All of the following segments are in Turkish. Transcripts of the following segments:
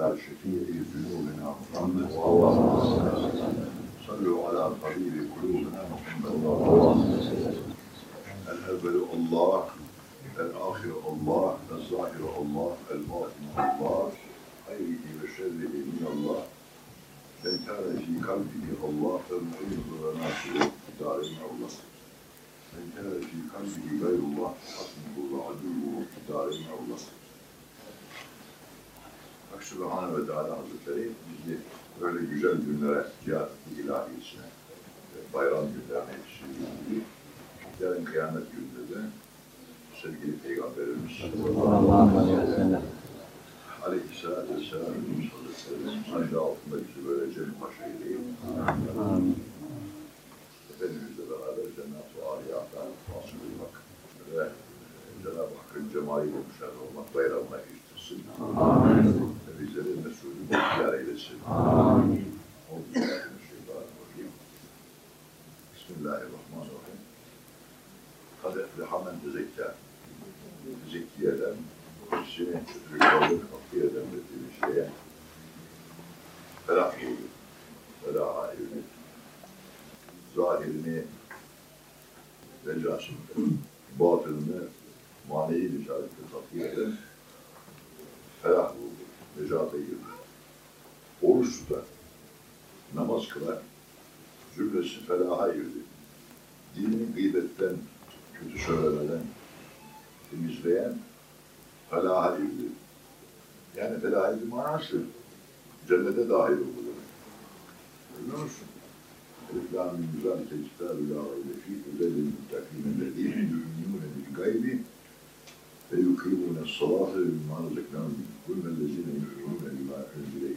على شفيع ذنوبنا محمد صلوا على طبيب قلوبنا محمد الأول الله الآخر الله الظاهر الله الباطن الله خيره وشره من الله من كان في قلبه الله فالمعين وناصره دارين الله من كان في قلبه غير الله حسبه وعدوه دارين الله Sübhane ve Teala Hazretleri bizi böyle güzel günlere, cihat ilahisine, ve bayram günlerine yetiştirdiği yarın kıyamet gününde de sevgili Peygamberimiz Sallallahu aleyhi ve sellem. Aleyhisselatü Vesselam Hazretleri sancı altında bizi böyle cennet başa Amin. Efendimizle beraber cennet-i aliyata vasıl olmak ve Cenab-ı Hakk'ın cemaliyle müşerref olmak bayramına yetiştirsin. Amin. Ve bizleri mesulü ihtiyar eylesin. Amin. Bismillahirrahmanirrahim. Kad efleha men tezekka. Zeki eden, kişinin kötülüklerden kapı eden dediği şeye felah bulur. Felaha evlenir. Zahirini necasında, batınını manevi necasetle tatbik eden felah bulur. Necate girer. Oruç tutar. Namaz kılar. Cümlesi felaha girdi. Dini gıybetten, kötü söylemeden temizleyen felaha girdi. Yani felaha girdi manası cennete dahil oldu demek. Biliyor musun? Elif la min zalike kitabı la raybe fî hudelil muttakin ellezîne yu'minûne bil gaybi ve yukîmûne salâfe ve mimâ rezeknâhum yunfikûn ellezîne yu'minûne bimâ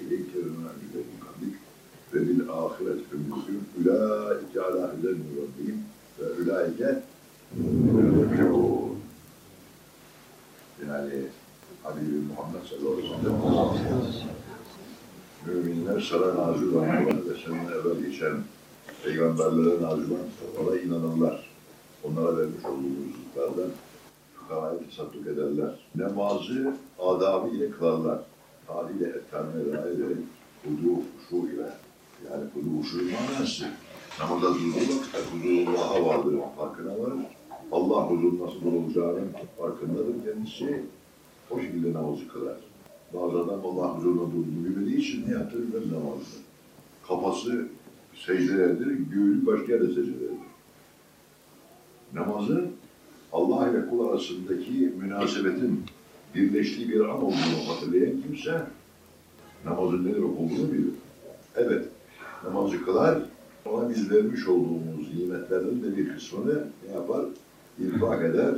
ileyke ve mâ ve bil âhiret hum yu'minûn ulâike alâ huden min rabbihim ve humul Yani Habibi Muhammed sallallahu aleyhi ve sellem Müminler sana nazil olan ve senin evvel geçen peygamberlere nazil olan ona inanırlar. Onlara vermiş olduğumuz rızıklardan fukarayı tasadduk ederler. Namazı adabı ile kılarlar. Haliyle etkarına riayet ederek hudu huşu ile yani hudu huşu manası namaza durduğu vakitte huzurullah'a vardır, farkına varır. Allah huzurun nasıl durulacağının farkındadır kendisi. O şekilde namazı kılar. Bazı adam Allah huzuruna durduğunu bilmediği için ne yaptı bilmez namazı. Kafası secdelerdir, göğü başka yerde secdelerdir. Namazın Allah ile kul arasındaki münasebetin birleştiği bir an olduğunu hatırlayan kimse namazın ne demek olduğunu bilir. Evet, namazı ona biz vermiş olduğumuz nimetlerin de bir kısmını ne yapar? İnfak eder,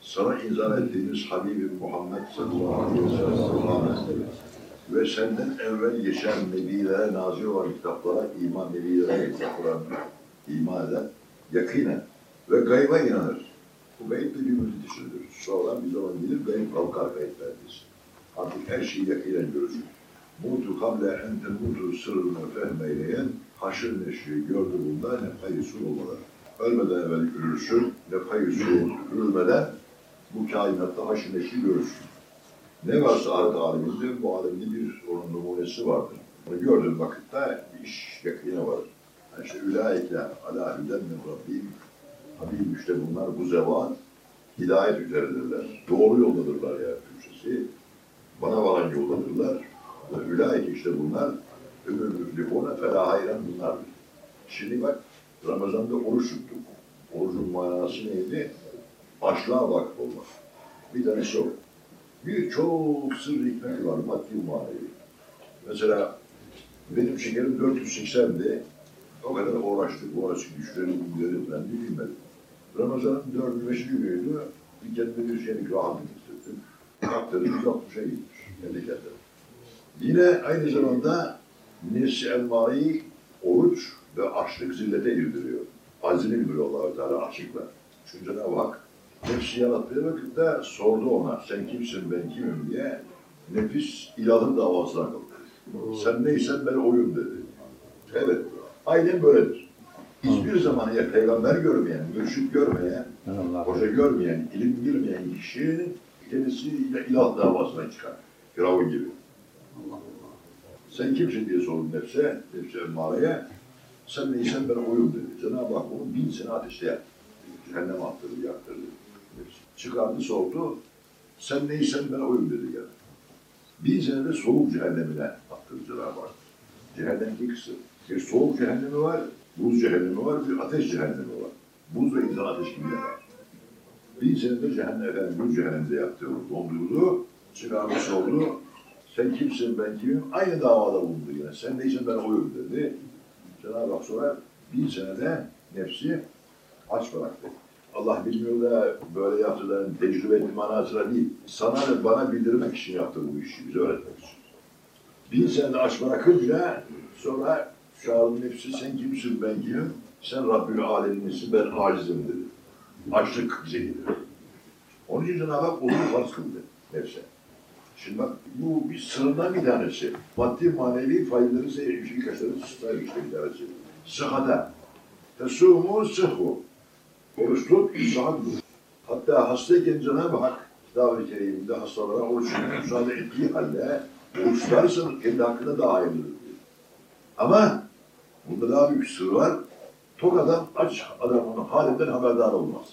sana inzal ettiğimiz Habibim Muhammed sallallahu aleyhi ve sellem ve senden evvel geçen nebilere nazil olan kitaplara iman, nebilere Kur'an'a iman eder, yakinen ve gayba inanır. Bu gayb bildiğimiz dışıdır. Sonra bir zaman gelir gayb kalkar gaybleriz. Artık her şeyi yakinen görürsün. Mutu kable en temutu sırrını fehmeyleyen haşır neşri gördü bunda ne payısı olmalı. Ölmeden evvel görürsün, ne payısı ölmeden bu kainatta haşır neşri görürsün. Ne varsa ahiret aleminde bu alemde bir onun numunesi vardır. Bunu gördüğün vakitte iş yakine varır. Yani işte ülaike ala hüden min Rabbim. Habibim işte bunlar bu zevat hidayet üzerindedirler. Doğru yoldadırlar yani Türkçesi. Bana varan yoldadırlar. Ve ülaike işte bunlar ömür müflihune fela hayran bunlardır. Şimdi bak Ramazan'da oruç tuttuk. Orucun manası neydi? Açlığa vakıf olmak. Bir tanesi o. Birçok sır hikmeti var maddi manevi. Mesela benim şekerim 480'di. O kadar uğraştık, uğraştık, güçlerim, güçlerim falan diye bilmedim. Ramazan'ın dördüncü, beşinci günüydü. Bir kendime bir şeylik rahatlık hissettim. Kalktım, 160'a gitmiş. Kendi kendime. Yine aynı zamanda nefsi elmayı oruç ve açlık zillete girdiriyor. Azini bildiriyor Allah-u Teala açıkla. Çünkü Cenab-ı Hak nefsi yarattığı vakitte sordu ona sen kimsin ben kimim diye nefis ilahın davasına kalktı. Sen neysen ben oyum dedi. Evet, aynen böyledir. Hiçbir zaman ya peygamber görmeyen, mürşit görmeyen, Allah. hoca görmeyen, ilim bilmeyen kişi kendisiyle ilah davasına çıkar. Firavun gibi. Sen kimsin diye sordu nefse, nefse emmareye. Sen neysen ben oyum dedi. Cenab-ı Hak onu bin sene ateşte yaktı. Cehenneme attırdı, yaktırdı. Nefsi. Çıkardı sordu. Sen neysen ben oyum dedi yani. Bin senede soğuk cehennemine attırdı Cenab-ı Hak. Cehennem iki kısım. Bir soğuk cehennemi var, buz cehennemi var, bir ateş cehennemi var. Buz ve insan ateş gibi yanar. Bin senede cehennem efendim, buz cehennemde yattı, dondurdu, çıkardı sordu. Sen kimsin ben kimim? Aynı davada bulundu yine. Sen neysen ben oyum dedi. Cenab-ı Hak sonra bin senede nefsi aç bıraktı. Allah bilmiyor da böyle yaptı da tecrübe etme manasıyla değil. Sana ve bana bildirmek için yaptı bu işi, bize öğretmek için. Bin senede aç bırakınca sonra çağrı nefsi sen kimsin ben kimim? Sen Rabbül Alemin'sin ben acizim dedi. Açlık bize gelir. Onun için Cenab-ı Hak onu farz kıldı nefse. Şimdi bak bu bir sırrından bir tanesi. Maddi manevi faydaları birkaç tane sayar işte bir tanesi. Sıhhata. Tesumu sıhhu. Oruç tut, sıhhat bu. Hatta hastayken Cenab-ı Hak kitab-ı keriminde hastalara oruç müsaade ettiği halde oruç tutarsan kendi hakkında daha hayırlıdır. Ama bunda daha büyük sır var. Tok adam aç adamın halinden haberdar olmaz.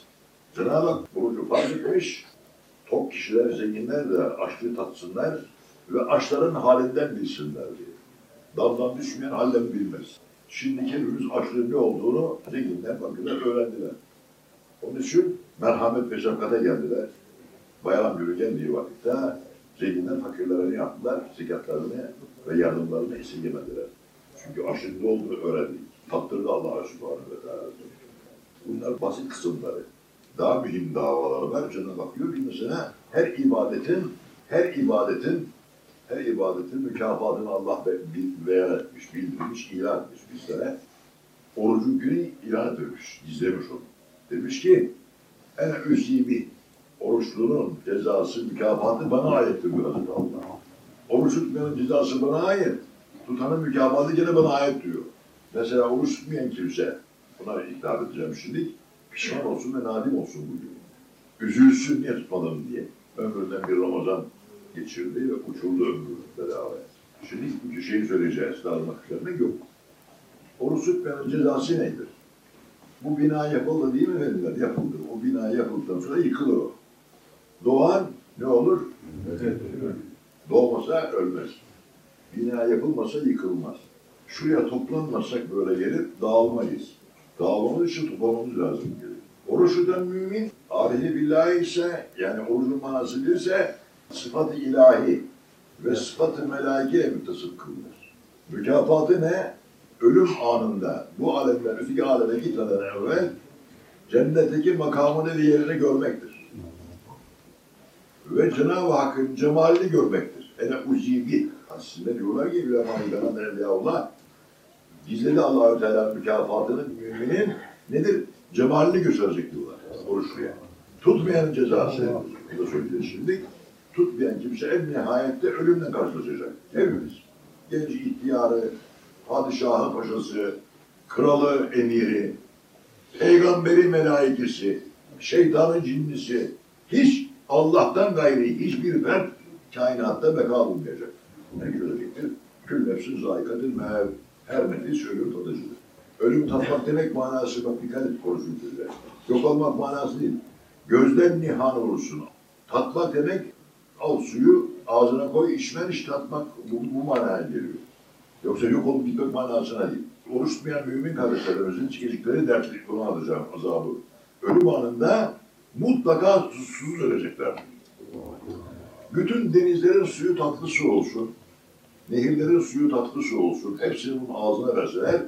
Cenab-ı Hak orucu farz etmiş, tok kişiler, zenginler de açlığı tatsınlar ve açların halinden bilsinler diye. Daldan düşmeyen halden bilmez. Şimdiki günümüz açlığın ne olduğunu zenginler, fakirler öğrendiler. Onun için merhamet ve şefkate geldiler. Bayram günü geldiği vakitte zenginler fakirlere ne yaptılar? Zekatlarını ve yardımlarını esirgemediler. Çünkü açlığın ne olduğunu öğrendik. Tattırdı Allah'a subhanahu ve teala. Bunlar basit kısımları daha mühim davaları var. Cenab-ı Hak diyor ki mesela her ibadetin, her ibadetin, her ibadetin mükafatını Allah beyan etmiş, bildirmiş, ilan etmiş bizlere. Orucun günü ilan etmiş, gizlemiş onu. Demiş ki, en üsibi, oruçlunun cezası, mükafatı bana aittir diyor Hazreti Allah. Oruç tutmayanın cezası bana ait. Tutanın mükafatı gene bana ait diyor. Mesela oruç tutmayan kimse, buna hitap edeceğim şimdi pişman olsun ve nadim olsun bugün. Üzülsün niye tutmadım diye. Ömründen bir Ramazan geçirdi ve uçurdu ömrü bedava. Şimdi bir şey söyleyeceğiz. Dağılmak üzerine yok. Oruç tutmayanın cezası nedir? Bu bina yapıldı değil mi efendiler? Yapıldı. O bina yapıldıktan sonra yıkılır o. Doğan ne olur? Doğmasa ölmez. Bina yapılmasa yıkılmaz. Şuraya toplanmasak böyle gelip dağılmayız. Dağılmamız için toplamamız lazım. Oruç tutan mümin, arifi billahi ise, yani orucun manası bilirse, sıfat-ı ilahi ve sıfat-ı melaike müttasıp kılınır. Mükafatı ne? Ölüm anında, bu alemden öteki aleme gitmeden evvel, cennetteki makamını ve yerini görmektir. Ve Cenab-ı Hakk'ın cemalini görmektir. Ene ucibi. Aslında diyorlar ki ulema-i benan evliyaullah, gizledi Allahü Teala mükafatını müminin nedir? Cemalini gösterecek diyorlar oruçluya. Tutmayanın cezası, bu da söyleyeceğiz şimdi. Tutmayan kimse en nihayette ölümle karşılaşacak. Hepimiz. Genç ihtiyarı, padişahı paşası, kralı emiri, peygamberi melaikesi, şeytanın cinnisi, hiç Allah'tan gayri hiçbir fert kainatta beka bulmayacak. Ne görecektir? Kül nefsin zayikadır mev. Her nefis ölüm tadıcıdır. Ölüm tatmak demek manası bak dikkat et konuşun size. Yok olmak manası değil. Gözden nihan olursun. Tatmak demek al suyu ağzına koy içmen iç tatmak bu, bu manaya geliyor. Yoksa yok olup gitmek manasına değil. Oruç mümin kardeşlerimizin çekecekleri dertli bunu alacağım azabı. Ölüm anında mutlaka susuz ölecekler. Bütün denizlerin suyu tatlı su olsun. Nehirlerin suyu tatlı su olsun. Hepsinin ağzına verseler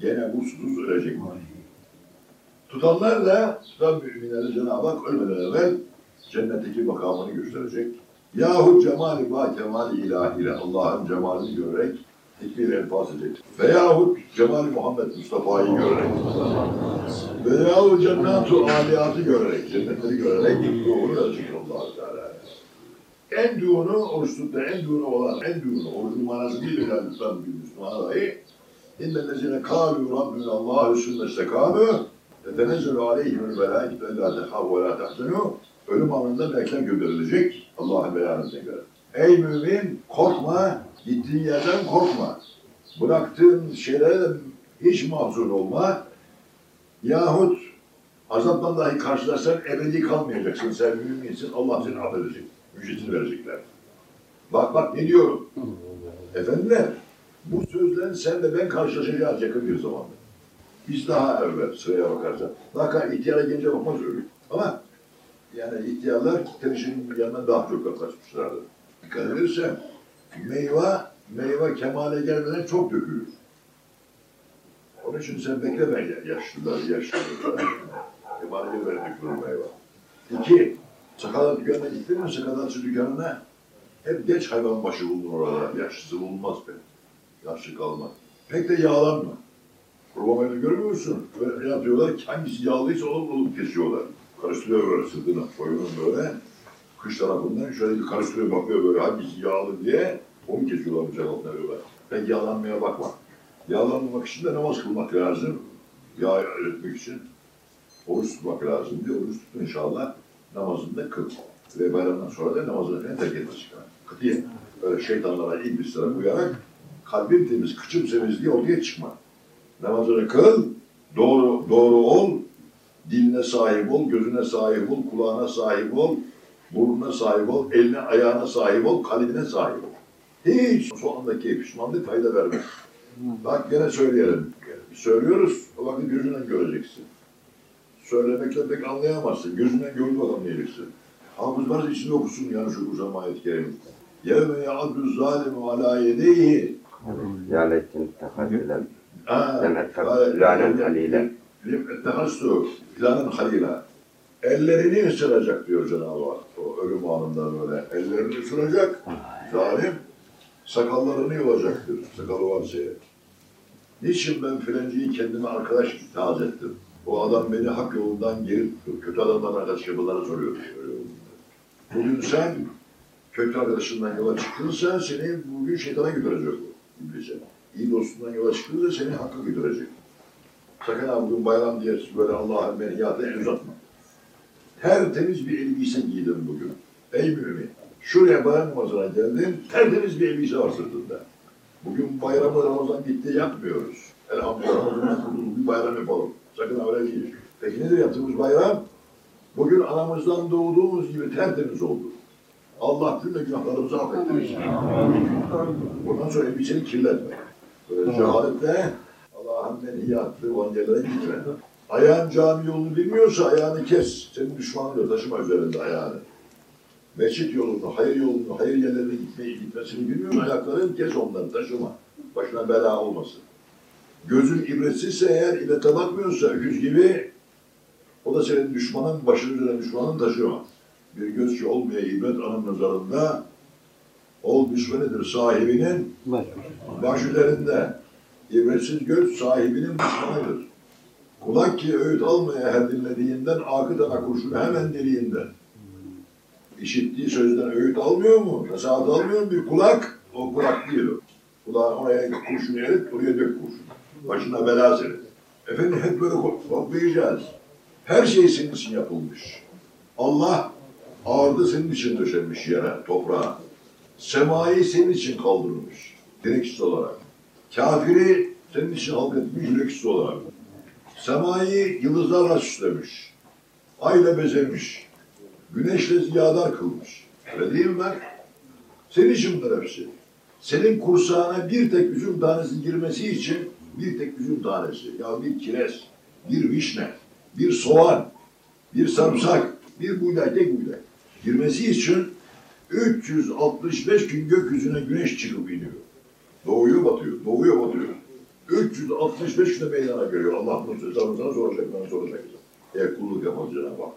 gene bu susuz ölecekler. Tutanlar da tutan müminleri Cenab-ı Hak ölmeden evvel cennetteki makamını gösterecek. Yahut cemali va kemali ilahiyle Allah'ın cemalini görerek tekbir elfaz edecek. Veyahut cemali Muhammed Mustafa'yı görerek veyahut cennet-u aliyatı görerek, cennetleri görerek ruhunu verecek allah Teala. En düğünü oruç tuttu, en düğünü olan, en düğünü, orucun manası değil öyle lütfen bir Müslüman dahi. İnnellezine kâlû Rabbina Allahü sümme istekâmû tetenezzelu aleyhimül melâiketu ellâ tehâv ve lâ tehzenû Ölüm anında melekler gönderilecek Allah'ın beyanına göre. Ey mümin korkma, gittiğin yerden korkma. Bıraktığın şeylere hiç mahzun olma. Yahut azaptan dahi karşılarsan ebedi kalmayacaksın. Sen müminsin, Allah seni affedecek. Müjdesini verecekler. Bak bak ne diyorum. Efendiler, bu sözlerin sen de ben karşılaşacağız yakın bir zamanda. Biz daha evvel sıraya bakarsak. Daha ihtiyara gelince bakmaz öyle. Ama yani ihtiyarlar temsilcinin yanına daha çok yaklaşmışlardı. Dikkat edersen meyve, meyve kemale gelmeden çok dökülür. Onun için sen bekleme ya- yaşlılar, yaşlılar. kemale gelmeden dökülür meyve. İki, sakalat dükkanına gittin mi sakalatçı dükkanına? Hep genç hayvan başı bulunur orada. Yaşlısı bulunmaz be. Yaşlı kalmaz. Pek de yağlanma. Kurbamayı görmüyor musun? Böyle yapıyorlar hangisi yağlıysa onu bulup kesiyorlar. Karıştırıyor böyle sırtına, boynunu böyle. Kış tarafından şöyle bir karıştırıyor bakıyor böyle hangisi yağlı diye. Onu kesiyorlar bıçak altına veriyorlar. Pek yağlanmaya bakma. Yağlanmamak için de namaz kılmak lazım. Yağ eritmek için. Oruç tutmak lazım diye oruç tut inşallah. Namazını da kıl. Ve bayramdan sonra da namazını falan terk etmez çıkar. Kıtiye. Böyle şeytanlara, iblislere uyarak kalbim temiz, kıçım temizliği ortaya çıkma. Namazını kıl, doğru, doğru ol, diline sahip ol, gözüne sahip ol, kulağına sahip ol, burnuna sahip ol, eline ayağına sahip ol, kalbine sahip ol. Hiç son andaki pişmanlık fayda vermez. Bak gene söyleyelim. Söylüyoruz, o vakit gözünden göreceksin. Söylemekle pek anlayamazsın. Gözünden gördüğü anlayacaksın. Hafızlar içinde okusun yani şu kursam ayet-i kerim. Yevme ya'addu zalimu ala yedeyhi يا ليتني اتخذت Ha, لم اتخذ فلانا خليلا Ettehastu filanın halila. Ellerini ısıracak diyor Cenab-ı Hak. O ölüm anında böyle. Ellerini ısıracak. Zalim. Sakallarını yolacaktır. Sakalı varsa. eğer. Niçin ben filancıyı kendime arkadaş itaat ettim? O adam beni hak yolundan geri tutuyor. Kötü adamdan arkadaş yapıları soruyor. Bugün sen kötü arkadaşından yola çıktınsa seni bugün şeytana götürecek o. İblise. İyi dostundan yola çıktığında seni hakka götürecek. Sakın ha bugün bayram diye böyle Allah'ın menhiyatı el uzatma. Tertemiz bir elbise giydin bugün. Ey mümin. Şuraya bayram namazına geldin, tertemiz bir elbise var sırtında. Bugün bayramı Ramazan gitti yapmıyoruz. Elhamdülillah Ramazan'dan kurtulduk bir bayram yapalım. Sakın öyle değil. Peki nedir yaptığımız bayram? Bugün anamızdan doğduğumuz gibi tertemiz oldu. Allah tüm günahlarımızı affettirsin. Bundan sonra elbiseni kirletme. Böyle cehaletle Allah'ın menhiyatı vangellere gitme. Ayağın cami yolunu bilmiyorsa ayağını kes. Senin düşmanın taşıma üzerinde ayağını. Mescit yolunu, hayır yolunu, hayır yerlerine gitmeyi gitmesini bilmiyorsa ayakların kes onları taşıma. Başına bela olmasın. Gözün ibretsizse eğer ibrete bakmıyorsa öküz gibi o da senin düşmanın, başının üzerine düşmanın taşıma. Bir göz ki olmaya ibret anın nazarında ol düşmanıdır sahibinin Baş. üzerinde. İbretsiz göz sahibinin düşmanıdır. Kulak ki öğüt almaya her dinlediğinden akı dana kurşunu hemen deliğinden. İşittiği sözden öğüt almıyor mu? Nasihat almıyor mu? Bir kulak, o kulak değil o. Kulağın oraya kurşunu erit, oraya dök kurşunu. Başına bela senin. Efendim hep böyle koklayacağız. Her şey senin için yapılmış. Allah ağırdı senin için döşenmiş yere, toprağa. Semayı senin için kaldırmış. Gereksiz olarak. Kafiri senin için halk etmiş gereksiz olarak. Semayı yıldızlarla süslemiş. Ayla bezemiş. Güneşle ziyadar kılmış. Öyle değil mi ben? Senin için bunlar hepsi. Senin kursağına bir tek üzüm tanesi girmesi için bir tek üzüm tanesi. Ya bir kireç, bir vişne, bir soğan, bir sarımsak, bir buğday, tek buğday. Girmesi için 365 gün gökyüzüne güneş çıkıp iniyor. Doğuyor batıyor, doğuyor batıyor. 365 günde meydana geliyor. Allah bunun hesabını sana soracak, bana soracak. Eğer kulluk yapan Cenab-ı Hak.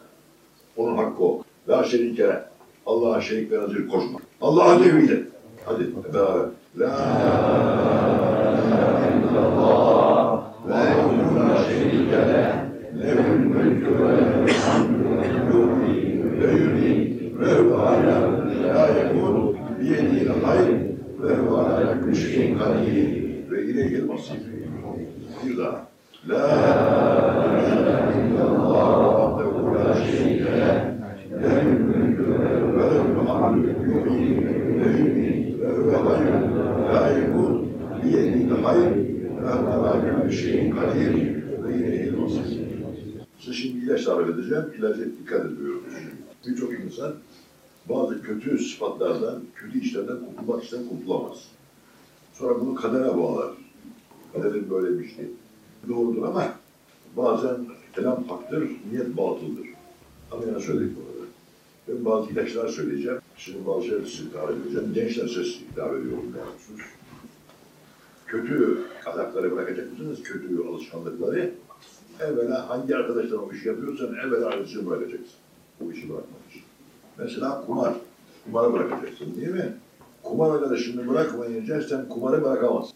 Onun hakkı o. La şerike. Allah'a şerik ve nazir koşma. Allah'a devriyle. Hadi beraber. La ilahe illallah ve la şerike le. Lehül mülkü ve lehül hamdü ve yürî ve huve alâ la yekûn hayır ve bana müşkin kadir ve yine gelmesi bir daha la ilahe illallah vahdehu la şerike leh lehül mülkü ve lehül hamdü yuhyi ve yumyi ve huve hayyun la yekun biyedike hayr ve bana müşkin kadir ve yine gelmesi Size şimdi ilaç tarif edeceğim. İlaca dikkat ediyoruz. Birçok insan bazı kötü sıfatlardan, kötü işlerden kurtulmak ister, kurtulamaz. Sonra bunu kadere bağlar. Kaderin böyle bir şey. Doğrudur ama bazen kelam haktır, niyet batıldır. Ama yine söyledik bunu. Ben bazı ilaçlar söyleyeceğim. Şimdi bazı şeyler size hitap edeceğim. Gençler ses hitap ediyorum yani. Kötü ahlakları bırakacak mısınız? Kötü alışkanlıkları. Evvela hangi arkadaşlar o işi yapıyorsan evvela arkadaşını bırakacaksın. Bu işi bırakmak için. Mesela kumar. Kumarı bırakacaksın değil mi? Kumar arkadaşını bırakmayınca sen kumarı bırakamazsın.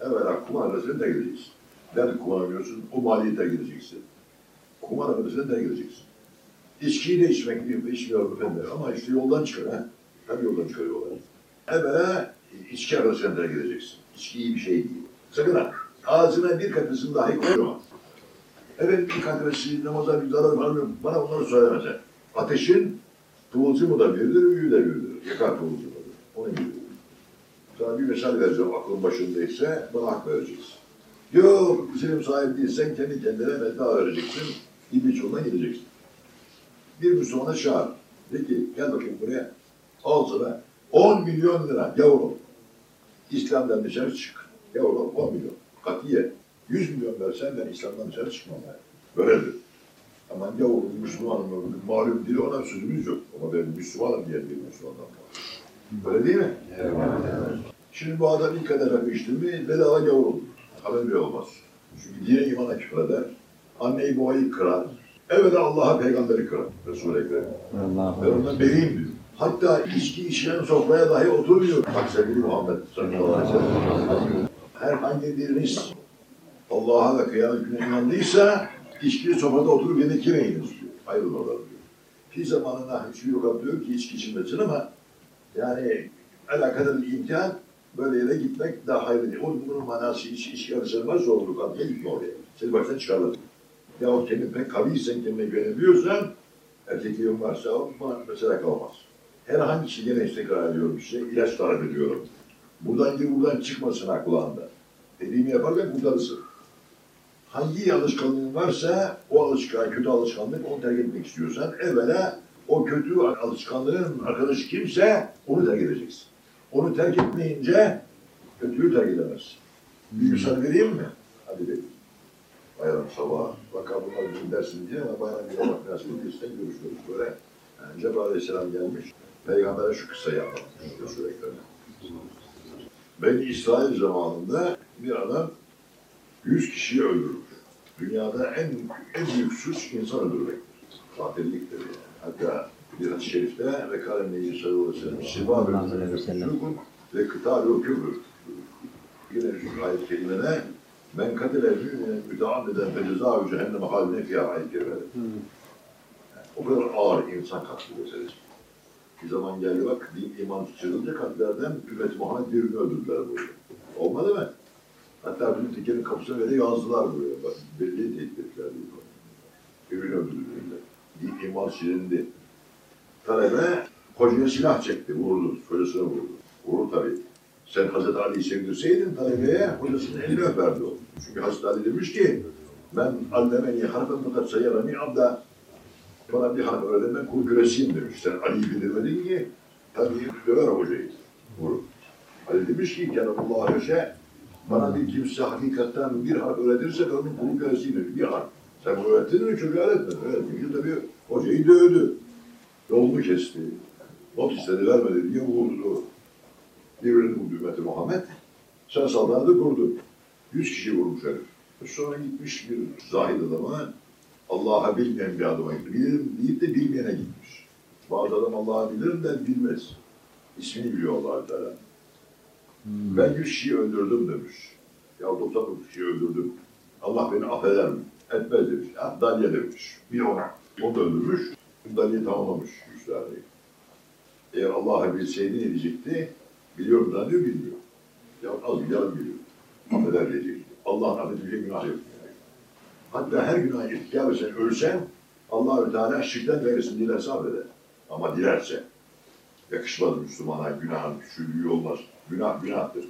Evvela kumar arkadaşını terk edeceksin. Nerede kumar oynuyorsun? O maliyete gideceksin. Kumar arkadaşını terk edeceksin. İçkiyi de içmek gibi içmiyorum efendim ama işte yoldan çıkar ha. Tabii yoldan çıkarıyorlar. Evvela içki arkadaşını terk edeceksin. İçki iyi bir şey değil. Sakın ha. Ağzına bir katısını dahi koyma. Evet bir arkadaşı namaza bir zarar var mı? Bana bunları söylemese. Ateşin kıvılcımı da biridir, büyüğü de biridir. Yakar kıvılcımı da. Onu biliyorum. Sana bir mesaj vereceğim aklın başındaysa bana hak vereceksin. Yok, senin sahibi değilsen kendi kendine medda vereceksin. İbiç yoluna gideceksin. Bir Müslümana çağır. De ki gel bakayım buraya. Al sana 10 milyon lira yavrum. İslam'dan dışarı çık. Yavrum 10 milyon. Katiye. 100 milyon versen ben İslam'dan dışarı çıkmam yani. Böyledir. Aman yavrum Müslümanım, malum dili ona sözümüz yok. Ama ben Müslümanım diyen bir Müslümandan var. Öyle değil mi? Şimdi bu adam ilk kadar yapmıştı mı bedava gavur olur. Haber bile olmaz. Çünkü dine imana küfür eder. Anneyi babayı kırar. Evet Allah'a peygamberi kırar. Resul-i Ekrem. Ben ondan beriyim diyor. Hatta içki içen sofraya dahi oturmuyor. Bak sevgili Muhammed sallallahu aleyhi ve sellem. Herhangi biriniz Allah'a ve kıyamet gününe inandıysa içkili sofrada oturup yemek yemeyiniz diyor. Ayrılın oradan diyor. Fi zamanına hiçbir yok diyor ki içki içilmesin ama yani alakalı bir imkan böyle yere gitmek daha hayırlı değil. O bunun manası iç, içki arasında varsa olur kalmaya gitme oraya. Seni baştan çıkarlar. Ya o kendin pek kaviysen kendine güvenebiliyorsan erkekliğin varsa o mesela kalmaz. Herhangi şey gene tekrar ediyorum size, ilaç tarif ediyorum. Buradan gir buradan çıkmasın ha kulağında. Dediğimi yaparken kurtarırsın. Hangi alışkanlığın varsa o alışkanlık, kötü alışkanlık onu terk etmek istiyorsan evvela o kötü alışkanlığın arkadaşı kimse onu terk edeceksin. Onu terk etmeyince kötüyü terk edemezsin. Bir misal vereyim mi? Hadi vereyim. Bayram sabahı. Bakalım bunlar bizim dersin diye ama bayram günü bak nasıl edilirse görüşürüz böyle. Yani Cebrail Aleyhisselam gelmiş. Peygamber'e şu kıssayı anlatmış. Ekrem'e. Ben İsrail zamanında bir adam 100 kişiyi öldürmüş. Dünyada en en büyük suç insan öldürmektir. Katilliktir yani. Hatta bir hadis-i şerifte ve nebi sallallahu aleyhi ve sellem ve kıtâlu küfür. Yine şu ayet-i kerimede men katile müminen müteammiden fe cezâhu cehenneme haline fiyâ ayet-i kerimede. O kadar ağır insan katli meselesi. Bir zaman geldi bak, din iman çıkarılınca katlerden Ümmet Muhammed birini öldürdüler böyle. Olmadı mı? Hatta bizim tekerin kapısına böyle yazdılar buraya. Bak belli ettiler diye. Birini öldürdüler. Din iman silindi. Talebe kocaya silah çekti, vurdu, kocasına vurdu. Vurdu tabii. Sen Hazreti Ali'yi sevdirseydin talebeye, hocasının elini öperdi o. Çünkü Hazreti Ali demiş ki, ben allemeni harfen fakat sayarani abda bana bir harf öğretin ben kul güresiyim demiş. Sen Ali'yi bildirmedin ki, tabii döver hocayı. Vurur. Ali demiş ki, Kenarullah Aleyhisselam, bana bir kimse hakikatten bir harf öğretirse ben onun kul güresiyim demiş. Bir harf. Sen öğrettin mi çocuğa öğretmedin. Öğretmeyince tabii hocayı dövdü. Yolunu kesti. Not istedi vermedi diye vurdu. Birbirini vurdu Ümmeti Muhammed. Sen saltanatı kurdun. Yüz kişi vurmuş herif. Sonra gitmiş bir zahid adama Allah'a bilmeyen bir adama gitti. Bilirim deyip de bilmeyene gitmiş. Bazı adam Allah'ı bilirim de bilmez. İsmini biliyor allah Teala. Ben yüz kişiyi öldürdüm demiş. Ya 99 kişiyi öldürdüm. Allah beni affeder mi? Etmez demiş. Ha, Dalya demiş. Bir ona. O da öldürmüş. Dalya'yı tamamlamış yüz taneyi. Eğer Allah'ı bilseydi ne diyecekti? Biliyorum zannediyor, bilmiyor. Ya az bir yarım biliyor. Affeder diyecekti. Allah'ın affedeceği günah yok. Yani. Hatta her günah irtikab etsen, ölsen Allah-u Teala şirkten verirsin dilerse affeder. Ama dilerse yakışmaz Müslümana günahın küçüklüğü olmaz. Günah günahtır.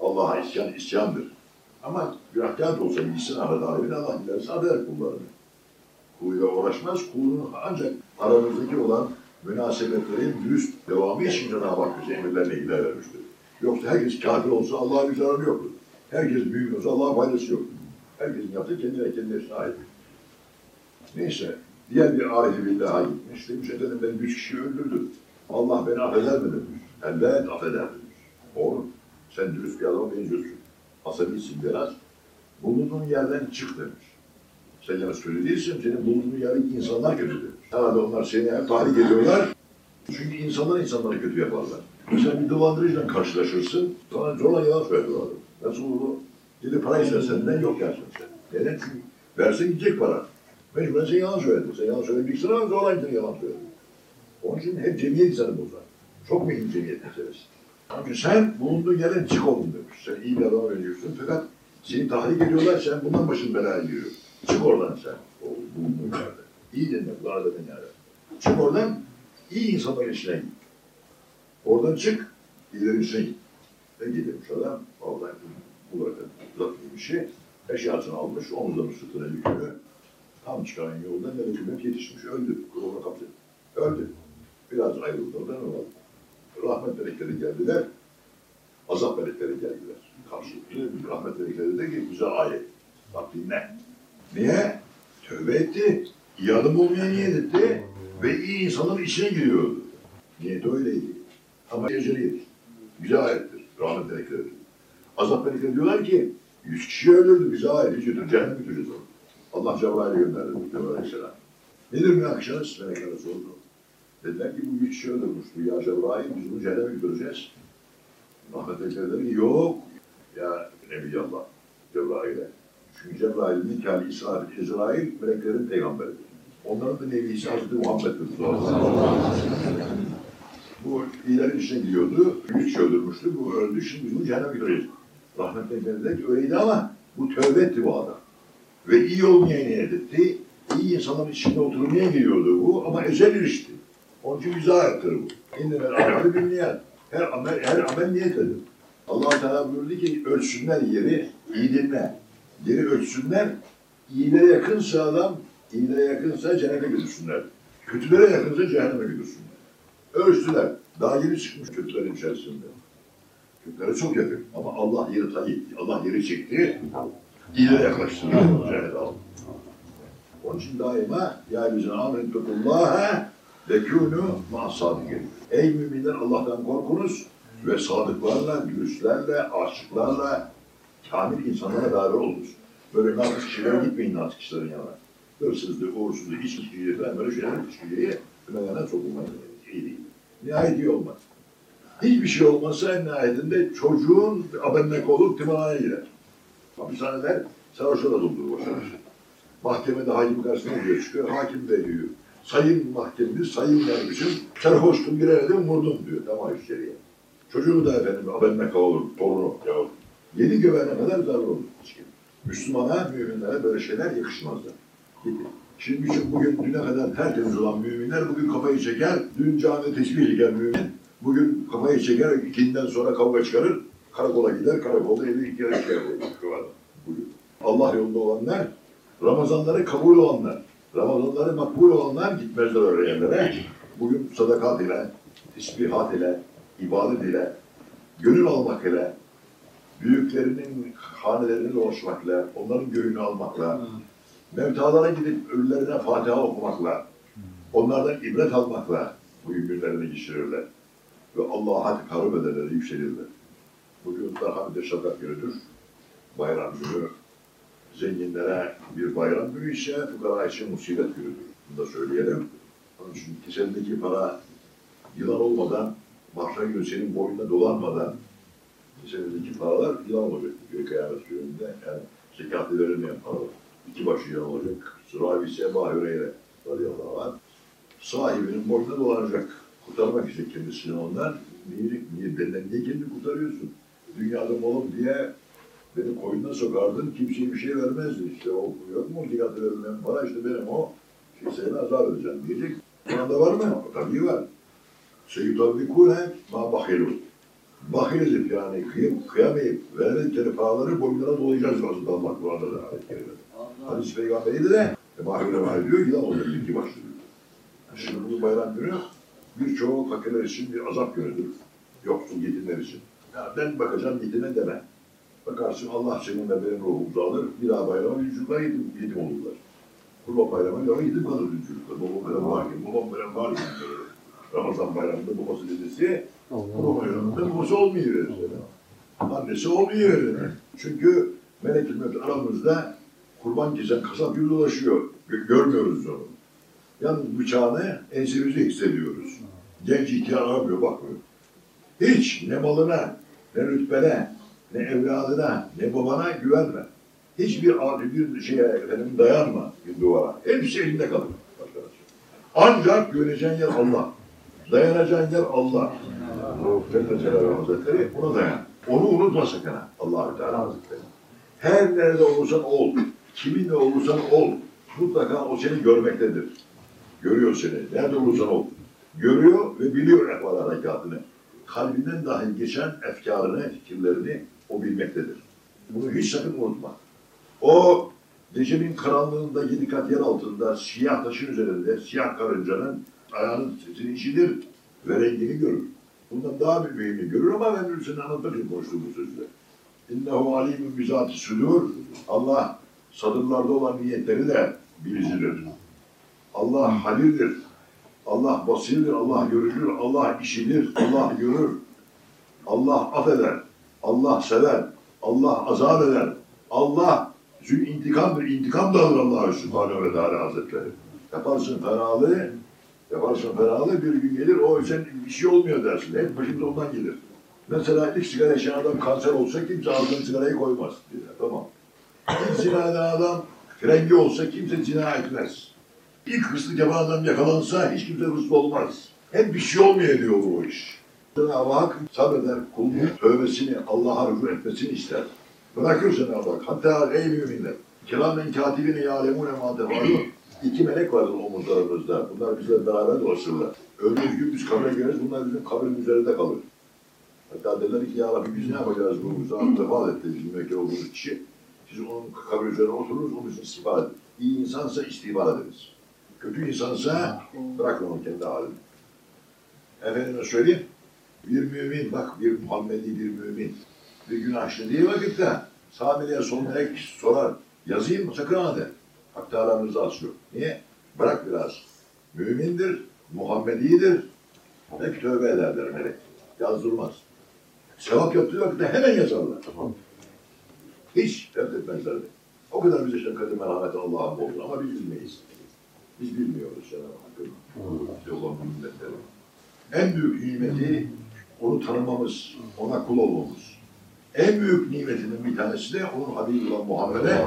Allah'a isyan isyandır. Ama günahkar da olsa bilsin Ahmet alemini Allah dilerse affeder kullarını. Kuluyla uğraşmaz, kulunu ancak aramızdaki olan münasebetlerin dürüst devamı için Cenab-ı Hak bize emirlerine iler vermiştir. Yoksa herkes kafir olsa Allah'a bir zararı yoktur. Herkes mümin olsa Allah'a faydası yoktur. Herkesin yaptığı kendine kendine ait. Neyse, diğer bir arifi billaha gitmiş. Demiş efendim ben üç kişi öldürdüm. Allah beni affeder mi demiş. Evet affeder. Oğlum sen dürüst bir adama benziyorsun. Asabilsin biraz. Bulunduğun yerden çık demiş. Sen yana söyle değilsin, senin bulunduğun yerdeki insanlar kötü demiş. Herhalde onlar seni hep tahrik ediyorlar. Çünkü insanlar insanları kötü yaparlar. Mesela bir dolandırıcıyla karşılaşırsın, sana zorla yalan adam. Nasıl olur? Dedi para ise senden yok yersin sen. Neden? Çünkü verse gidecek para. Mecburen sen yalan söyledin. Sen yalan söylemeyeceksin ama zorla gidin yalan söyledin. Onun için hep cemiyet insanı bozar. Çok mühim cemiyet meselesi. İçin sen bulunduğun yerden çık oğlum demiş. Sen iyi bir adama benziyorsun fakat seni tahrik ediyorlar, sen bundan başın belaya giriyor. Çık oradan sen. O bulunduğun yerde. İyi demek, var dedin yani. Çık oradan, iyi insanların içine git. Oradan çık, ileri içine git. Ne gidemiş adam? Oradan bularak uzak bir şey. Eşyasını almış, omuzlarını sırtına yüküyor. Tam çıkan yoldan Melek yetişmiş, öldü. Kuruluna kaptı. Öldü. Biraz ayrıldı oradan oldu. Rahmet melekleri geldiler. Azap melekleri geldiler. Karşılıklı rahmet melekleri de ki güzel ayet. Bak dinle. Niye? Tövbe etti. İyi adam olmaya niyet etti. Ve iyi insanların içine giriyordu. Niyeti öyleydi. Ama eceli yetişti. Güzel ayettir. Rahmet melekleri. Azap melekleri diyorlar ki yüz kişi öldürdü. Güzel ayet. Hiç götür. Cehennem götüreceğiz onu. Allah Cebrail'i gönderdi. Cebrail Aleyhisselam. Nedir münakışanız? Meleklere sordu. Dediler ki bu üç kişi öldürmüştü ya Cebrail, biz bunu cehenneme götüreceğiz. Rahmet Ekber dedi yok ya Nebiyallah Cebrail'e. Çünkü Cebrail, Mikail, İsrail, İsrail meleklerin peygamberidir. Onların da nebisi Hazreti Muhammed'dir. Bu iyilerin içine gidiyordu. Kişi öldürmüştü. Bu öldü. Şimdi bunu cehenneme götüreceğiz. Rahmet Ekber dedi ki öyleydi ama bu tövbe etti bu adam. Ve iyi olmaya niyet etti. İyi insanların içinde oturmaya geliyordu bu ama ecel ilişti. Onun için güzel ayettir bu. İnnemel ameli bin niyet. Her amel, her amel niyet edin. allah Teala buyurdu ki ölçsünler yeri, iyi dinle. Yeri ölçsünler, iyilere yakınsa adam, iyilere yakınsa cennete götürsünler. Kötülere yakınsa cehenneme götürsünler. Ölçtüler. Daha yeni çıkmış kötülerin içerisinde. Kötülere çok yakın. Ama Allah yeri etti. Allah yeri çekti. İyilere yaklaştırdı. Cennete aldı. Onun için daima ya bizden amentullaha ve kûnû ma'asadikin. Ey müminler Allah'tan korkunuz ve sadıklarla, dürüstlerle, aşıklarla, kamil insanlara beraber olunuz. Böyle nazik kişilere gitmeyin nazik kişilerin yanına. Hırsızlığı, uğursuzluğu, iç kişiliği falan böyle şeyler kişiliği önlerine sokulmaz. İyi değil. Nihayet iyi olmaz. Hiçbir şey olmazsa en nihayetinde çocuğun abennek olup tımarhaneye girer. Hapishaneler sarhoşa da doldurur başlamış. Mahkemede hakim karşısına gidiyor çıkıyor. Hakim bey diyor. Sayın mahkemimiz, sayın yargıcım, sarhoştum giremedim vurdum diyor. Tamam içeriye. Çocuğu da efendim abenmek olur, torunu yavrum. Yedi göbeğine kadar zarar olur. içki. Müslümana, müminlere böyle şeyler yakışmazlar. Gitti. Şimdi için bugün düne kadar tertemiz olan müminler bugün kafayı çeker, dün camide tesbih çeker mümin, bugün kafayı çeker, ikinden sonra kavga çıkarır, karakola gider, karakolda eli iki kere çıkar. Bugün. Allah yolunda olanlar, Ramazanları kabul olanlar, Ramazanları makbul olanlar gitmezler yerlere. Bugün sadakat ile, tesbihat ile, ibadet ile, gönül almak ile, büyüklerinin hanelerine dolaşmakla, onların gönlünü almakla, mevtalara gidip ölülerine Fatiha okumakla, onlardan ibret almakla bugün günlerini geçirirler. Ve Allah'a tekarrub ederler, yükselirler. Bugün merhamet-i şefkat günüdür. Bayram günü. Zenginlere bir bayram günü ise fukara için musibet günüdür. Bunu da söyleyelim. Onun için kesendeki para yılan olmadan, mahşer günü senin boynuna dolanmadan kesendeki paralar yılan olacak diyor kıyamet gününde. Yani zekatı verilmeyen paralar. İki başı yılan olacak. Sıra ise Hüreyre radıyallahu anh. Sahibinin boynuna dolanacak. Kurtarmak için kendisini ondan. Niye, niye, benden niye kendini kurtarıyorsun? Dünyada malım diye beni koyuna sokardın, kimseye bir şey vermezdin. İşte o yok mu zekatı verilen para işte benim o. Şey seni azap edeceğim diyecek. Kur'an'da var mı? Tabii var. Seyyid Abdülkûne ma bahilu. Bakil edip yani kıyıp kıyamayıp veremedikleri paraları boyunlara dolayacağız lazım Allah Kur'an'da da ayet kerime. Hadis peygamberi de Mahir Revai diyor ki lan olacak iki başlıyor. Şimdi bu bayram günü birçoğu fakirler için bir azap günüdür. Yoksul yetimler için. Ya ben bakacağım yetime deme. Bakarsın Allah senin ve benim ruhumuzu alır. Bir daha bayrama yüzükler yetim, yetim olurlar. Kurban bayramı ya yetim kalır yüzükler. Babam veren var ki, babam veren var ki. Ramazan bayramında babası dedesi, kurban bayramında babası olmuyor. Annesi olmuyor. Çünkü melek hizmet aramızda kurban kesen kasap gibi dolaşıyor. Gö- Görmüyoruz onu. Yalnız bıçağını ensemizi hissediyoruz. Genç ihtiyar aramıyor, bakmıyor. Hiç ne malına, ne rütbene, ne evladına, ne babana güvenme. Hiçbir adi bir şeye efendim dayanma bir duvara. Hepsi elinde kalır. Ancak güveneceğin yer Allah. Dayanacağın yer Allah. O Celle Celaluhu Hazretleri ona dayan. Onu unutma sakın ha. Allah-u Teala Hazretleri. Her nerede olursan ol, kiminle olursan ol, mutlaka o seni görmektedir. Görüyor seni. Nerede olursan ol. Görüyor ve biliyor ehval harekatını. Kalbinden dahi geçen efkarını, fikirlerini o bilmektedir. Bunu hiç sakın unutma. O gecenin karanlığında yedi kat yer altında siyah taşın üzerinde siyah karıncanın ayağının sesini işitir ve rengini görür. Bundan daha bir mühimini görür ama ben seni anlatmak için konuştuğum bu sözle. İnnehu alimun bizati sudur. Allah sadırlarda olan niyetleri de bilicidir. Allah halildir. Allah basirdir, Allah görülür, Allah işidir, Allah görür. Allah affeder, Allah sever, Allah azap eder. Allah zül intikamdır, intikam da alır Allah Subhanahu ve Teala Hazretleri. Yaparsın fenalığı, yaparsın fenalığı bir gün gelir, o sen bir şey olmuyor dersin. Hep başında ondan gelir. Mesela ilk sigara içen adam kanser olsa kimse ağzına sigarayı koymaz. Diye. Tamam. İlk zina eden adam frengi olsa kimse zina etmez. İlk hırsızlık yapan adam yakalansa hiç kimse hırsız olmaz. Hep bir şey olmuyor diyor bu iş. Cenab-ı Hak sabreder kulunun tövbesini, Allah'a rücu etmesini ister. Bırakır Cenab-ı Hak. Hatta ey müminler, kiramen katibine yâlemûne mâ tefâlûn. İki melek vardır omuzlarımızda. Bunlar bizle beraber dolaşırlar. Öldüğümüz gün biz kabre gireriz, bunlar bizim kabrin üzerinde kalır. Hatta derler ki ya Rabbi biz ne yapacağız bu zat vefat etti bizim Mekke olduğumuz kişi. Siz onun kabri üzerine otururuz, onun için istiğfar edin. İyi insansa istiğfar ediniz. Kötü insansa bırakın onu kendi haline. Efendime söyleyeyim, bir mümin, bak bir Muhammedi bir mümin, bir günah işlediği vakitte sahabeliğe son ek sorar, yazayım mı sakın ha de. Hak rızası yok. Niye? Bırak biraz. Mümindir, Muhammedidir, hep tövbe ederler melek. Yazdırmaz. Sevap yaptığı vakitte hemen yazarlar. Hiç dert etmezlerdi. O kadar bize şefkati merhameti Allah'ın boldur ama biz bilmeyiz. Biz bilmiyoruz Cenab-ı Hakk'ın bu nimetleri. En büyük nimeti onu tanımamız, ona kul olmamız. En büyük nimetinin bir tanesi de onun Habibi olan Muhammed'e.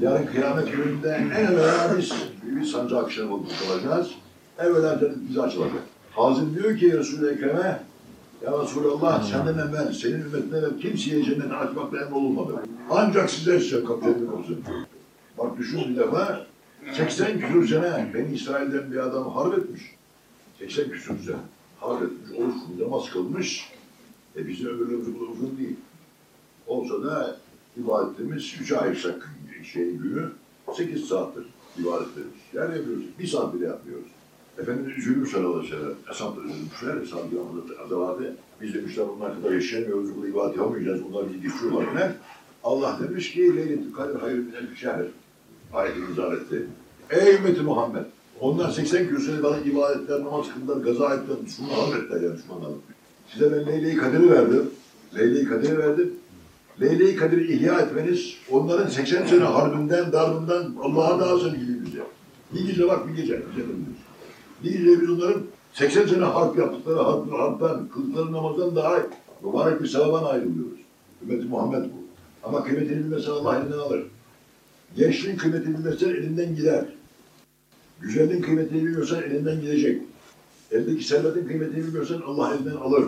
Yarın kıyamet gününde en evvela biz bir sancak akşamı olacağız. Evvela cennet bize açılacak. Hazım diyor ki Resul-i Ekrem'e Ya Resulallah senden evvel, senin ümmetinden evvel kimseye cenneti açmakla emrolunmadı. Ancak size şefkat cennet olsun. Bak düşün bir defa 80 küsur sene Beni İsrail'den bir adam harp etmiş. 80 küsur sene harp etmiş, oruç tutmuş, namaz kılmış. E bizim ömürlerimiz bu da uzun değil. Olsa da ibadetimiz üç ayırsak şey günü 8 saattir ibadetlerimiz. Yani yapıyoruz. Bir saat bile yapmıyoruz. Efendimiz üzülmüş aralar şeyler. Esad da üzülmüşler. Esad yanında azaladı. Biz demişler bunlar kadar yaşayamıyoruz. Bu ibadet yapamayacağız. Bunlar bizi geçiyorlar. Ne? Allah demiş ki Leylet-i Kadir hayır min elfi şehr. Ayeti izah etti. Ey ümmeti Muhammed. Onlar 80 küsur sene bana ibadetler, namaz kıldılar, gaza ettiler, Müslüman hazretler yani düşmanlar. Size ben Leyle-i Kadir'i verdim. Leyle-i Kadir'i verdim. Leyle-i Kadir'i ihya etmeniz onların 80 sene harbinden, darbından Allah'a daha gibi bize. Bir gece bak bir gece. Bize. Bir gece biz onların 80 sene harp yaptıkları harp, harptan, kıldıkları namazdan daha mübarek bir sevabdan ayrılıyoruz. Ümmeti Muhammed bu. Ama kıymetini bilmesen Allah elinden alır. Gençliğin kıymetini bilmezsen elinden gider. Güzelliğin kıymetini bilmiyorsan elinden gidecek. Eldeki servetin kıymetini bilmiyorsan Allah elinden alır.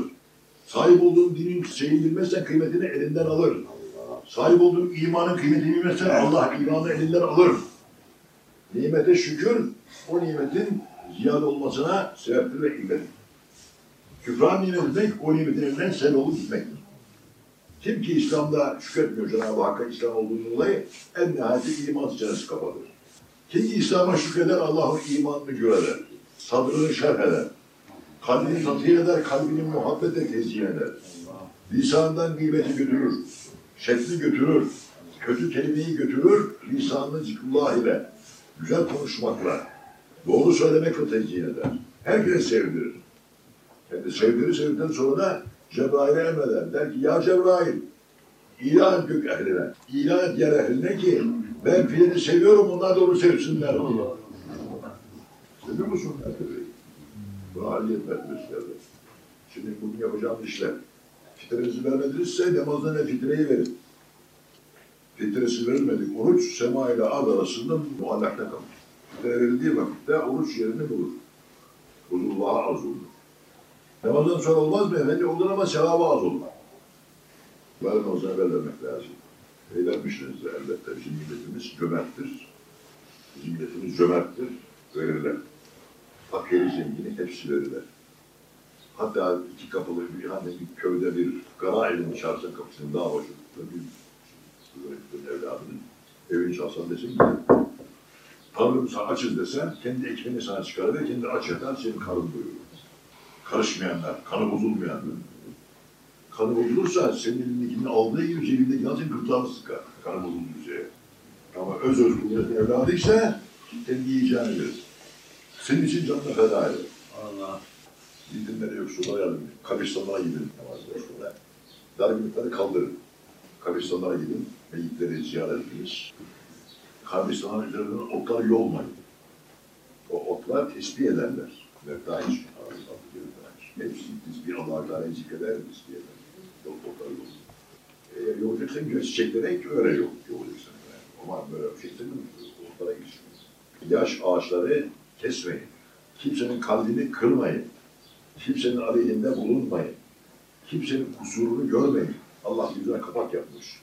Sahip olduğun dinin şeyi bilmezsen kıymetini elinden alır. Sahip olduğun imanın kıymetini bilmezsen Allah imanı elinden alır. Nimete şükür, o nimetin ziyade olmasına sebeptir ve illettir. Küfran nimet etmek, o nimetin elinden sen olup gitmektir. Kim ki İslam'da şükretmiyor Cenab-ı Hakk'a İslam olduğunu dolayı en nihayeti iman çenesi kapadır. Kim ki İslam'a şükreder Allah'ın imanını görer. Sabrını şerh eder. Kalbini tatmin eder, kalbini muhabbete tezyin eder. Lisanından gıybeti götürür. Şekli götürür. Kötü kelimeyi götürür. Lisanını zikrullah ile. Güzel konuşmakla. Doğru söylemekle tezyin eder. Herkese sevdirir. Kendi sevdirir sevdikten sonra da Cebrail'e emreder. Der ki ya Cebrail ilan et gök ehline. İlan et yer ehline ki ben filini seviyorum onlar da onu sevsinler diye. Seviyor musun? Bu haliyet mertebesi Şimdi bugün yapacağımız işler. Fitrenizi vermedinizse namazda ne fitreyi verin. Fitresi verilmedik. Oruç sema ile arz arasında muallakta kalır. Fitre verildiği vakitte oruç yerini bulur. Huzurullah'a az olur. Namazdan sonra olmaz mı efendi? Olur ama sevabı az olur. Böyle namazına vermemek lazım. Eğlenmişsiniz de elbette. Bizim milletimiz cömerttir. Bizim milletimiz cömerttir. Verirler. Fakiri zengini hepsi verirler. Hatta iki kapılı bir hani bir köyde bir kara elini çarpsa kapısının daha başında bir evladının evini çalsan desin ki Tanrım sana açız desen kendi ekmeğini sana çıkarır ve kendi aç yatar senin karın doyurur. Karışmayanlar, kanı bozulmayanlar. Kanı bozulursa senin elindekini aldığı gibi cebindeki nasıl gırtlağını sıkar. Kanı bozulunca. Ama öz öz kuvvetin evladıysa kendi yiyeceğini verir. Senin için canını feda eder. Allah. Yetimlere yoksullara yardım edin. Kabristanlara gidin namazda. Dargınlıkları kaldırın. Kabristanlara gidin. Meyitleri ziyaret ediniz. Kabristanların üzerinden otları yolmayın. O otlar tesbih ederler. Mevtahiç. Hepsi tesbih Allah'a zikreder, tesbih eder. Yolacaksan göz çiçekleri ek öyle yok. Yolacaksan. Yani. Ama böyle bir şey istemiyorum. Otlara geçin. Yaş ağaçları kesmeyin. Kimsenin kalbini kırmayın. Kimsenin aleyhinde bulunmayın. Kimsenin kusurunu görmeyin. Allah yüzüne kapak yapmış.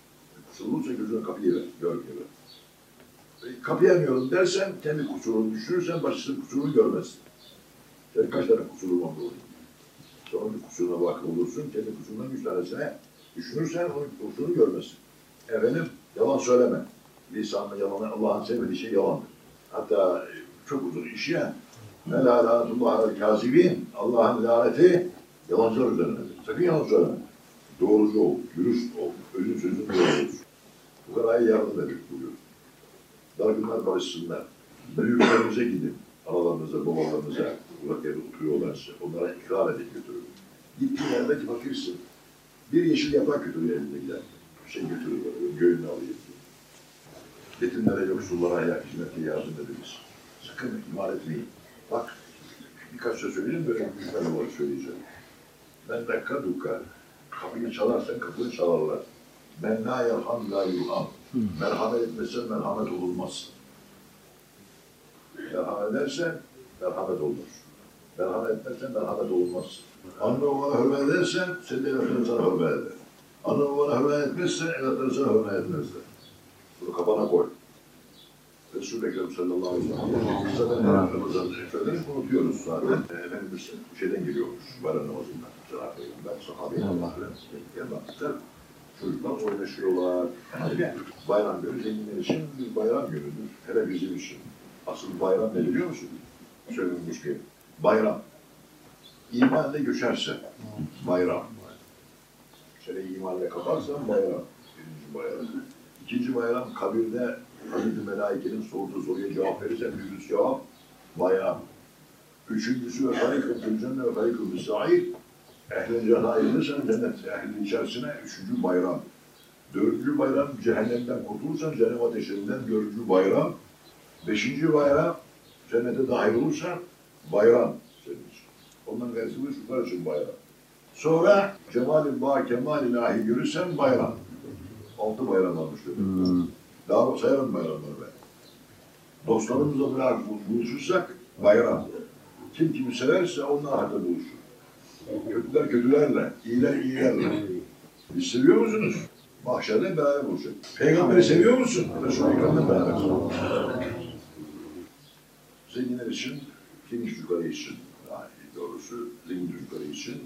Kusur olursa gözüne kapıyı ver, görmüyor. E, kapayamıyorum dersen, kendi kusurunu düşünürsen başkasının kusurunu görmezsin. Sen kaç tane kusurun var bir kusuruna bak olursun, kendi kusurundan tanesine düşünürsen onun kusurunu görmezsin. Efendim, yalan söyleme. Lisanla yalanı, Allah'ın sevmediği şey yalandır. Hatta e, çok uzun iş ya. Vela lanetullah alel kazibin. Allah'ın laneti yalancılar üzerinedir. Sakın yalan söyleme. Doğrucu ol, dürüst ol, özün sözün doğru olsun. Bu kadar yardım edin buyuruyor. Dargınlar barışsınlar. Büyüklerinize gidin. Analarınıza, babalarınıza, yerde oturuyorlarsa onlara ikram edin götürün. Gittiğin yerde ki fakirsin. Bir yeşil yaprak götürüyor elinde gider. Şey götürüyor böyle, göğünü alıyor. Yetimlere, yoksullara ayak hizmete yardım ediniz. Sakın ihmal etmeyin. Bak, birkaç söz söyleyeyim, böyle bir tane var söyleyeceğim. Ben dakika dukka. Kapıyı çalarsan kapıyı çalarlar. Ben la yerham la yurham. Merhamet etmezsen merhamet olunmaz. Merhamet edersen merhamet olur. Merhamet etmezsen merhamet olmaz. Anne babana hürmet edersen senin de evlatların sana hürmet eder. Anne babana hürmet etmezsen evlatların sana hürmet etmezler. Bunu kafana koy. Resul-i Ekrem sallallahu aleyhi ve sellem. Zaten Ramazan'da söyledik, unutuyoruz zaten. Ee, Efendimiz şeyden geliyormuş, bayram namazından. Cenab-ı Peygamber, sahabeyi Allah. Yanmakta çocuklar oynaşıyorlar. Yani bayram günü zenginler için bir bayram günüdür. Hele bizim için. Asıl bayram ne biliyor musun? Söylenmiş ki bayram. İmanla göçerse bayram. Seni imanla kaparsan bayram. Birinci bayram. İkinci bayram kabirde Hazreti Melaike'nin sorduğu soruya cevap verirsen büyük cevap bayram. Üçüncüsü ve farikın fil cennet ve farikın fil sa'ir. Ehl-i cennete ayrılırsan cennet ehlinin içerisine üçüncü bayram. Dördüncü bayram cehennemden kurtulursan cehennem ateşinden dördüncü bayram. Beşinci bayram cennete dahil olursan bayram için. Ondan gayrısı bu için bayram. Sonra cemal-i kemal ilahi görürsen bayram. Altı bayram almış demek. Hmm. Daha sayarım bayramları ben. Dostlarımızla beraber buluşursak bayram. Kim kimi severse onlar hakkında buluşur. Kötüler kötülerle, iyiler iyilerle. Biz seviyor musunuz? Mahşerde beraber buluşacak. Peygamberi seviyor musun? Resul-i Ekrem'le beraber. Zenginler için, zengin çocukları için, yani doğrusu zengin çocukları için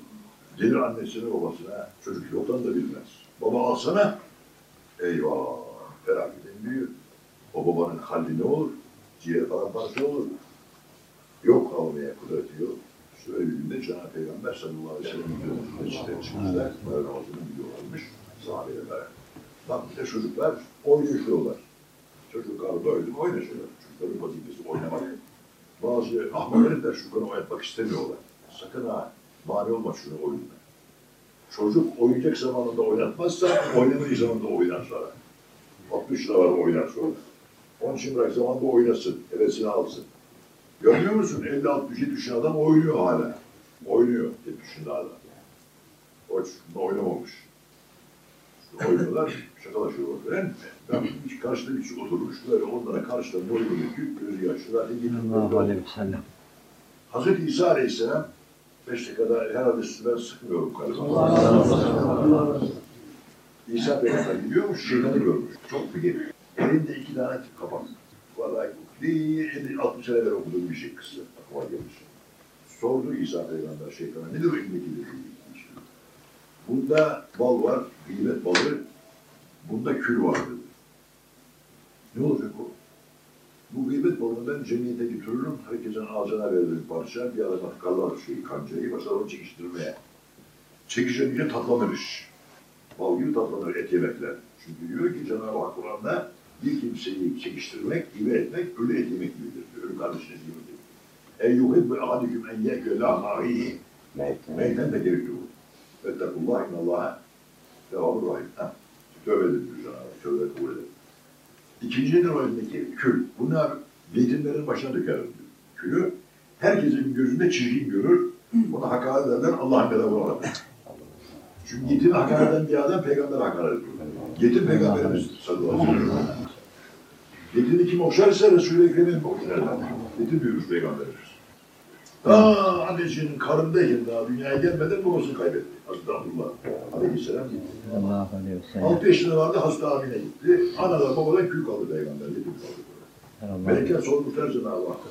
gelir annesine babasına çocuk yoktan da bilmez. Baba alsana. Eyvah. Felaketin büyür. O babanın halli ne olur? Ciğer paramparça olur. Yok almaya kudreti yok. İşte öyle bir günde Cenab-ı Peygamber sallallahu aleyhi ve sellem mescitten çıkmışlar. Böyle namazını biliyorlarmış. Sahabeyle beraber. Bak bir de çocuklar oynuyorlar. Çocuklar böyle oynaşıyorlar. Çocukların vazifesi oynamak. Bazı ahmak herifler çocuklarını oynatmak istemiyorlar. Sakın ha mani olma şunu oyununa. Çocuk oynayacak zamanında oynatmazsa oynamadığı zamanında oynar sonra. 60 lira var oynar sonra. Onun için bırak zamanda oynasın, hevesini alsın. Görmüyor musun? 50 60 70 adam oynuyor hala. Oynuyor 70 adam. O oynamamış. Oynuyorlar, şakalaşıyorlar falan. Ben hiç karşıda bir şey oturmuş böyle onlara karşıda boynu bükük, gözü yaşlı zaten Allahu aleyhi ve sellem. Hazreti İsa Aleyhisselam beş dakikada herhalde sizi ben sıkmıyorum galiba. İsa Peygamber gidiyormuş, şeytanı görmüş. Çok fikir. Elinde iki tane kapak. Vallahi bir 50 60 sene evvel okuduğum bir şey kısa. Aklıma gelmiş. Sordu İsa Peygamber şeytana, nedir o elindeki dedi. Bunda bal var, gıybet balı. Bunda kül var dedi. Ne olacak o? Bu gıybet balını ben cemiyete götürürüm. Herkesin ağzına veririm parça. Bir adama tıkarlar şeyi, kancayı. Başlar onu çekiştirmeye. Çekişince tatlanır iş. Bal gibi tatlanır et yemekler. Çünkü diyor ki Cenab-ı Hak Kur'an'da bir kimseyi çekiştirmek, gibi etmek, ölü et yemek gibidir. diyor. Ölü kardeşiniz gibidir. Ey yuhibbu ahadüküm en yekle lahmahi. Meyten. Meyten de gerekiyor. Vettekullah innallâhe devamı rahim. Ha. Tövbe edin Cenab-ı Hak. Tövbe kabul edin. İkinci elindeki? Kül. Bunlar yetimlerin başına diyor. Külü herkesin gözünde çirkin görür. Ona hakaret ederler, Allah'ın belamını alır. Çünkü yetimi hakaret eden bir adam peygamber hakaret ediyor. Yetim peygamberimiz sallallahu aleyhi ve sellem. Yetimi kim okşarsa Resul-i Ekrem'in okşar. Yetim büyümüş peygamberimiz. Daha annesinin karnındayken daha dünyaya gelmeden babasını kaybetti. Hazreti Abdullah aleyhisselam gitti. Allahu aleyhi. 6 yaşında vardı hasta Amine gitti. Anadan babadan kül kaldı peygamber. Yetim kaldı. Melekler sormuşlar Cenab-ı Hak'a.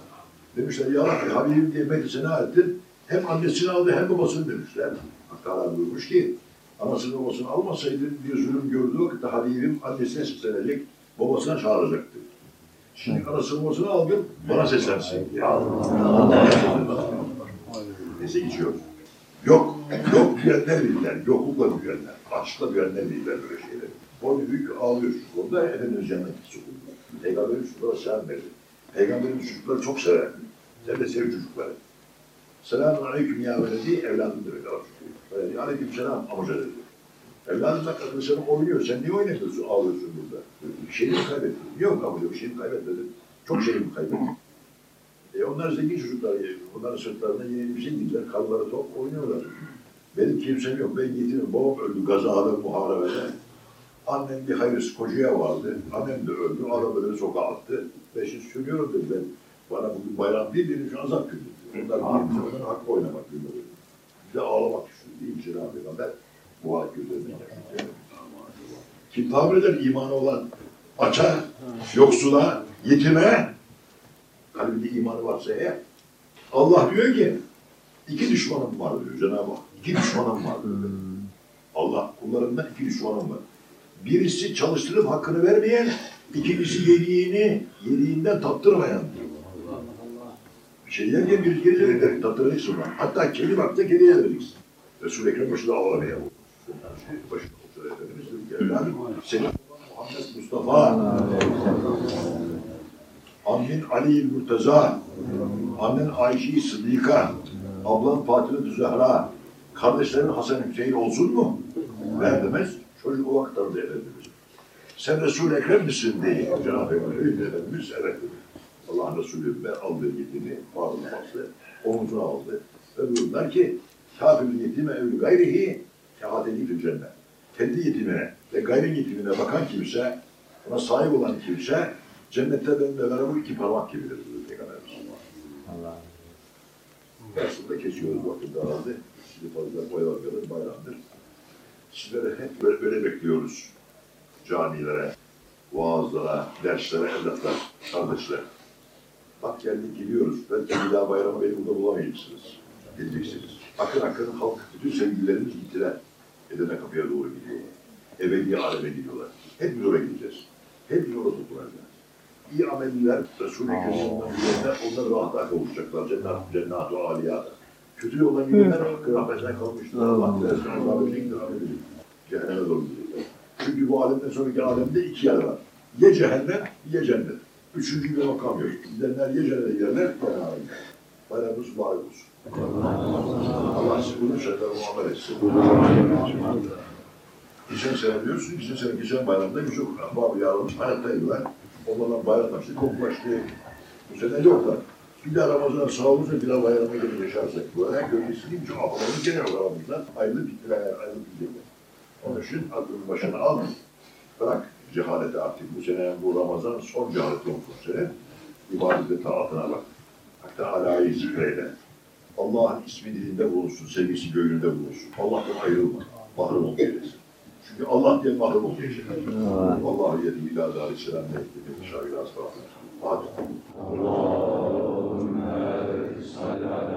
Demişler ya Rabbi Habibim diye medresine ettin. Hem annesini aldı hem babasını demişler. Hatta buyurmuş ki anasını babasını almasaydın bir zulüm gördüğü vakitte Habibim annesine seslenecek, babasına çağıracaktı. Şimdi babasını aldım, bana seslensin. Ya Allah. Neyse geçiyor. Yok, yok diyenler bilirler, yoklukla büyüyenler, açlıkla büyüyenler bilirler böyle şeyleri. O büyük ağlıyor şu konuda, Efendimiz cennete sokuldu. Peygamberin çocuklara selam verdi. Peygamberin çocukları çok sever. Sen de sev çocukları. Selamun aleyküm ya veledi, evladım demek Arap çocuğu. Veledi, aleyküm selam amca dedi. Evladım sana oynuyor, sen niye oynamıyorsun, ağlıyorsun burada? Bir şeyini mi kaybettin? Yok amca, bir şeyini kaybetmedim. Çok şeyimi kaybettim. E onlar zengin çocuklar, onların sırtlarında yeni bir şey giydiler, karnları top oynuyorlar. Benim kimsem yok, ben yetimim, babam öldü gazada, muharebede. Annem bir hayırsız kocaya vardı, annem de öldü, arabaları sokağa attı. Ben şimdi söylüyorum dedi ben, bana bugün bayram değil, benim şu azap günü. Onlar bir hakkı oynamak günleri. Bir de ağlamak istiyor, değil mi Cenab-ı Peygamber? Bu gözlerinden yaşıyor. Kim tabir eder imanı olan aça, yoksula, yetime, kalbinde imanı varsa eğer, Allah diyor ki, iki düşmanım var diyor Cenab-ı Hak. İki düşmanım var. Allah kullarından iki düşmanım var. Birisi çalıştırıp hakkını vermeyen, ikincisi yediğini yediğinden tattırmayan diyor. Bir şey yerken bir geri verir, tattıracaksın. Hatta kedi baktı kediye vereceksin. Resul-i Ekrem başında ağlamaya bu. Muhammed Mustafa, annen Ali Murtaza, annen Ayşe Sıddıka, ablan Fatıma Zahra, kardeşlerin Hasan Hüseyin olsun mu? Ver demez. Çocuk o vakit tanıdı Efendimiz. Sen Resul-i Ekrem misin diye Cenab-ı Efendimiz evet. Allah'ın Resulü ben aldı yetimi, bastı, omuzuna aldı. Ve buyurdular ki, kafirün yetime evli gayrihi, fil cennet. Kendi yetimine ve gayrin yetimine bakan kimse, ona sahip olan kimse, cennette benimle beraber iki parmak gibidir buyuruyor Peygamberimiz. Allah. Aslında kesiyoruz vakit daraldı. Sizi fazla oyalanmayalım, bayramdır. Sizlere hep böyle, böyle bekliyoruz. Camilere, vaazlara, derslere, evlatlar, kardeşler. Bak geldik gidiyoruz. Belki bir daha bayramı beni burada bulamayacaksınız. Geleceksiniz. Akın akın halk, bütün sevgililerimiz gittiler. Edirne kapıya doğru gidiyorlar. Ebedi aleme gidiyorlar. Hep oraya gideceğiz. Hep orada tutulacağız. İyi ameller Resul-i Kerim'in üzerine onlar rahata kavuşacaklar. Cennet, cennet-u aliyata. Kötü yoldan gidenler hakkın rahmetine kalmışlar. Allah dilersen azabı Cehenneme doğru gidecekler. Çünkü bu alemden sonraki alemde iki yer var. Ya cehennem, ya cennet. Üçüncü bir makam yok. Gidenler ya cennete giderler, ya cehenneme giderler. Bayramımız mübarek olsun. Allah sizi bunu şeyler muamele etsin. Geçen sene diyorsun, geçen sene geçen bayramda birçok ahbab yağlamış hayattaydılar. Onlarla bayramlaştık, koklaştık. Bu sene yoklar. Bir daha Ramazan sağ olursa bir daha bayrama gelip yaşarsak. Bu her gölgesi değil, çok ahbabımız gene var aramızda. Ayrılıp gittiler, ayrılıp gidecekler. Onun için aklının başına al. Bırak cehaleti artık. Bu sene bu Ramazan son cehalet olsun sene. İbadete taatına bak. Hatta alayı zikreyle. Allah'ın ismi dilinde bulunsun, sevgisi gönlünde bulunsun. Allah'tan ayrılma, mahrum ol eylesin. Çünkü Allah diye mahrum ol eylesin. Allah'a yedi ila dâri selam ne etmedi, şahil asfâfı. Fatiha. Allahümme salâ